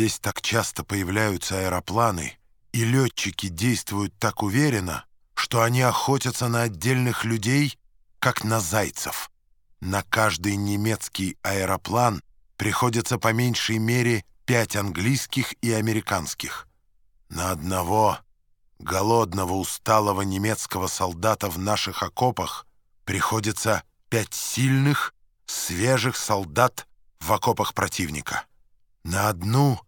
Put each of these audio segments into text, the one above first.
Здесь так часто появляются аэропланы, и летчики действуют так уверенно, что они охотятся на отдельных людей, как на зайцев. На каждый немецкий аэроплан приходится по меньшей мере пять английских и американских. На одного голодного, усталого немецкого солдата в наших окопах приходится пять сильных, свежих солдат в окопах противника. На одну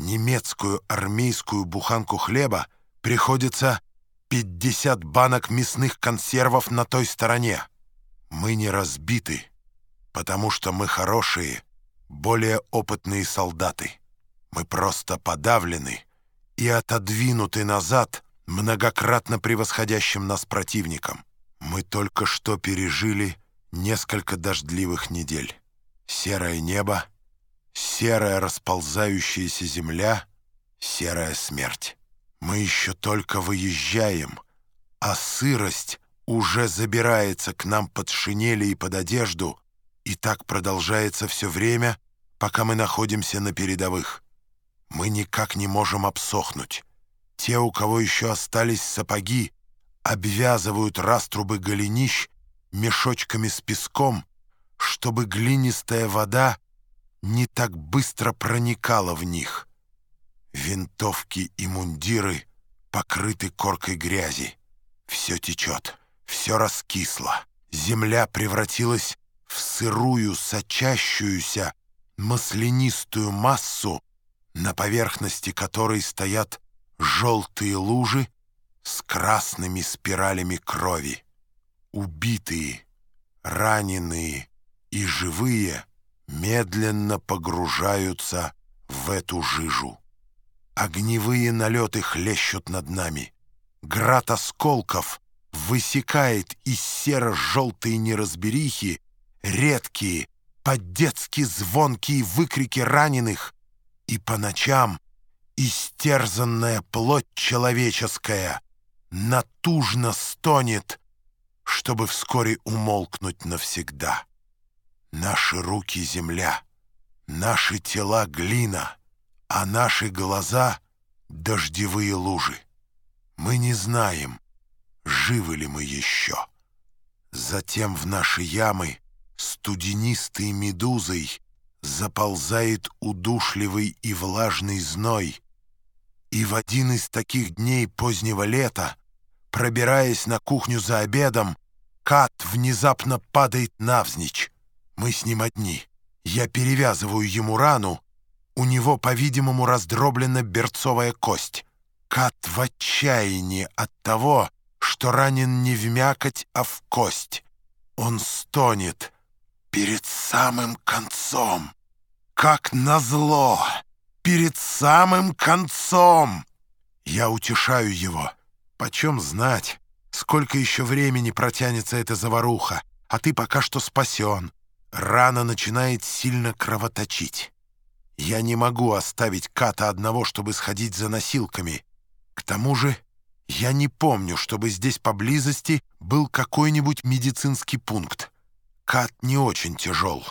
немецкую армейскую буханку хлеба приходится 50 банок мясных консервов на той стороне. Мы не разбиты, потому что мы хорошие, более опытные солдаты. Мы просто подавлены и отодвинуты назад многократно превосходящим нас противником. Мы только что пережили несколько дождливых недель. Серое небо, серая расползающаяся земля, серая смерть. Мы еще только выезжаем, а сырость уже забирается к нам под шинели и под одежду, и так продолжается все время, пока мы находимся на передовых. Мы никак не можем обсохнуть. Те, у кого еще остались сапоги, обвязывают раструбы голенищ мешочками с песком, чтобы глинистая вода не так быстро проникала в них. Винтовки и мундиры покрыты коркой грязи. Все течет, все раскисло. Земля превратилась в сырую, сочащуюся, маслянистую массу, на поверхности которой стоят желтые лужи с красными спиралями крови. Убитые, раненые и живые медленно погружаются в эту жижу. Огневые налеты хлещут над нами. Град осколков высекает из серо-желтой неразберихи редкие, по-детски звонкие выкрики раненых, и по ночам истерзанная плоть человеческая натужно стонет, чтобы вскоре умолкнуть навсегда. Наши руки — земля, наши тела — глина, а наши глаза — дождевые лужи. Мы не знаем, живы ли мы еще. Затем в наши ямы студенистой медузой заползает удушливый и влажный зной, и в один из таких дней позднего лета, пробираясь на кухню за обедом, Кат внезапно падает навзничь. Мы с ним одни. Я перевязываю ему рану. У него, по-видимому, раздроблена берцовая кость. Кат в отчаянии от того, что ранен не в мякоть, а в кость. Он стонет перед самым концом. Как назло! Перед самым концом! Я утешаю его. Почем знать, сколько еще времени протянется эта заваруха, а ты пока что спасен. Рана начинает сильно кровоточить. Я не могу оставить Ката одного, чтобы сходить за носилками. К тому же я не помню, чтобы здесь поблизости был какой-нибудь медицинский пункт. Кат не очень тяжел.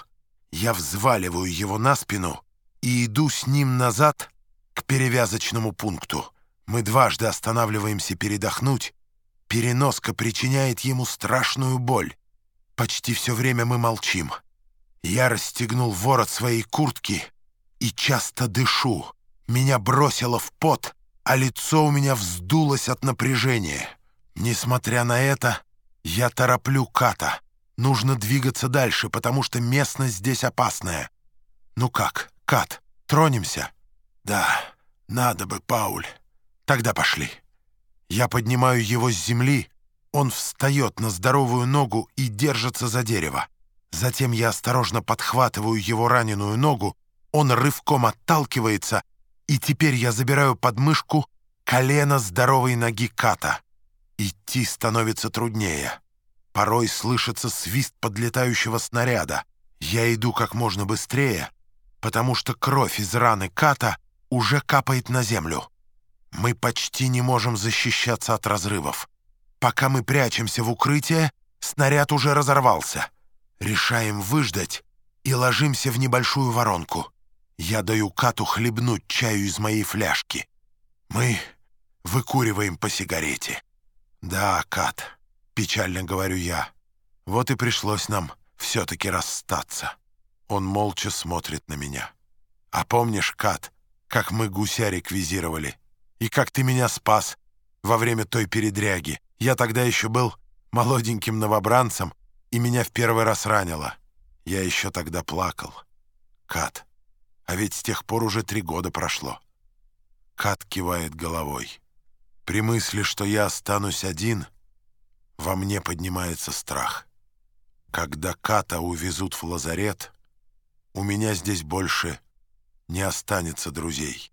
Я взваливаю его на спину и иду с ним назад к перевязочному пункту. Мы дважды останавливаемся передохнуть. Переноска причиняет ему страшную боль. Почти все время мы молчим. Я расстегнул ворот своей куртки и часто дышу. Меня бросило в пот, а лицо у меня вздулось от напряжения. Несмотря на это, я тороплю Ката. Нужно двигаться дальше, потому что местность здесь опасная. Ну как, Кат, тронемся? Да, надо бы, Пауль. Тогда пошли. Я поднимаю его с земли, он встает на здоровую ногу и держится за дерево. Затем я осторожно подхватываю его раненую ногу, он рывком отталкивается, и теперь я забираю под мышку колено здоровой ноги Ката. Идти становится труднее. Порой слышится свист подлетающего снаряда. Я иду как можно быстрее, потому что кровь из раны Ката уже капает на землю. Мы почти не можем защищаться от разрывов. Пока мы прячемся в укрытие, снаряд уже разорвался. Решаем выждать и ложимся в небольшую воронку. Я даю Кату хлебнуть чаю из моей фляжки. Мы выкуриваем по сигарете. Да, Кат, печально говорю я. Вот и пришлось нам все-таки расстаться. Он молча смотрит на меня. А помнишь, Кат, как мы гуся реквизировали? И как ты меня спас во время той передряги? Я тогда еще был молоденьким новобранцем, и меня в первый раз ранило. Я еще тогда плакал. Кат, а ведь с тех пор уже три года прошло. Кат кивает головой. При мысли, что я останусь один, во мне поднимается страх. Когда Ката увезут в лазарет, у меня здесь больше не останется друзей.